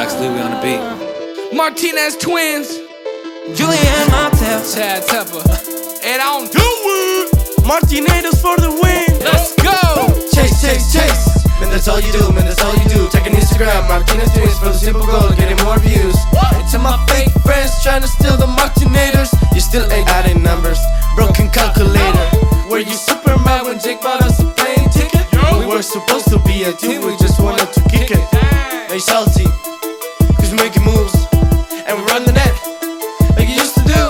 Max Louie on the beat. Martinez twins. Julian Martel. Chad Tepper. And I don't do it. Martinez for the win. Let's go. Chase, chase, chase. Man, that's all you do, man, that's all you do. Check an Instagram, Martinez twins for the simple goal, of getting more views. And to my fake friends trying to steal the Martinators, you still ain't adding numbers. Broken calculator. Were you super mad when Jake bought us a plane ticket? We were supposed to be a team, we just wanted to kick it. Now you salty, cause we making moves, and we run the net like you used to do.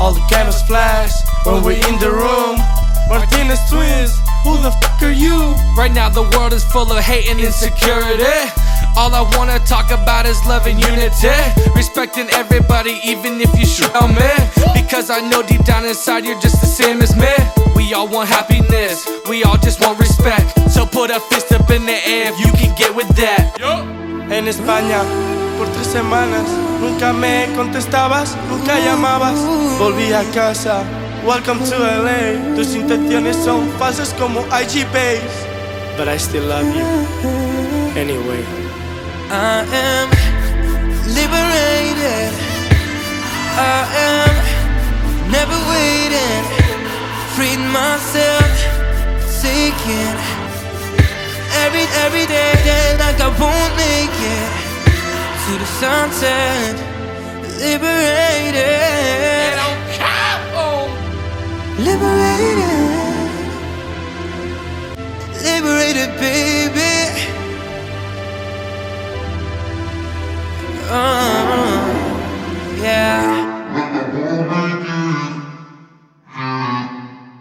All the cameras flash when we're in the room. Martinez twins, who the fuck are you? Right now the world is full of hate and insecurity. All I wanna talk about is love and unity. Respecting everybody, even if you shoot on me. Because I know deep down inside you're just the same as me. We all want happiness, we all just want respect. So put a fist up in the air if you can get with that. En España, por tres semanas, nunca me contestabas, nunca llamabas. Volví a casa, welcome to LA. Tus intenciones son falsas como IG Base. But I still love you, anyway. I am liberated. I am never waiting. Freed myself, seeking every every day that I sunset. Liberated, liberated, liberated, baby.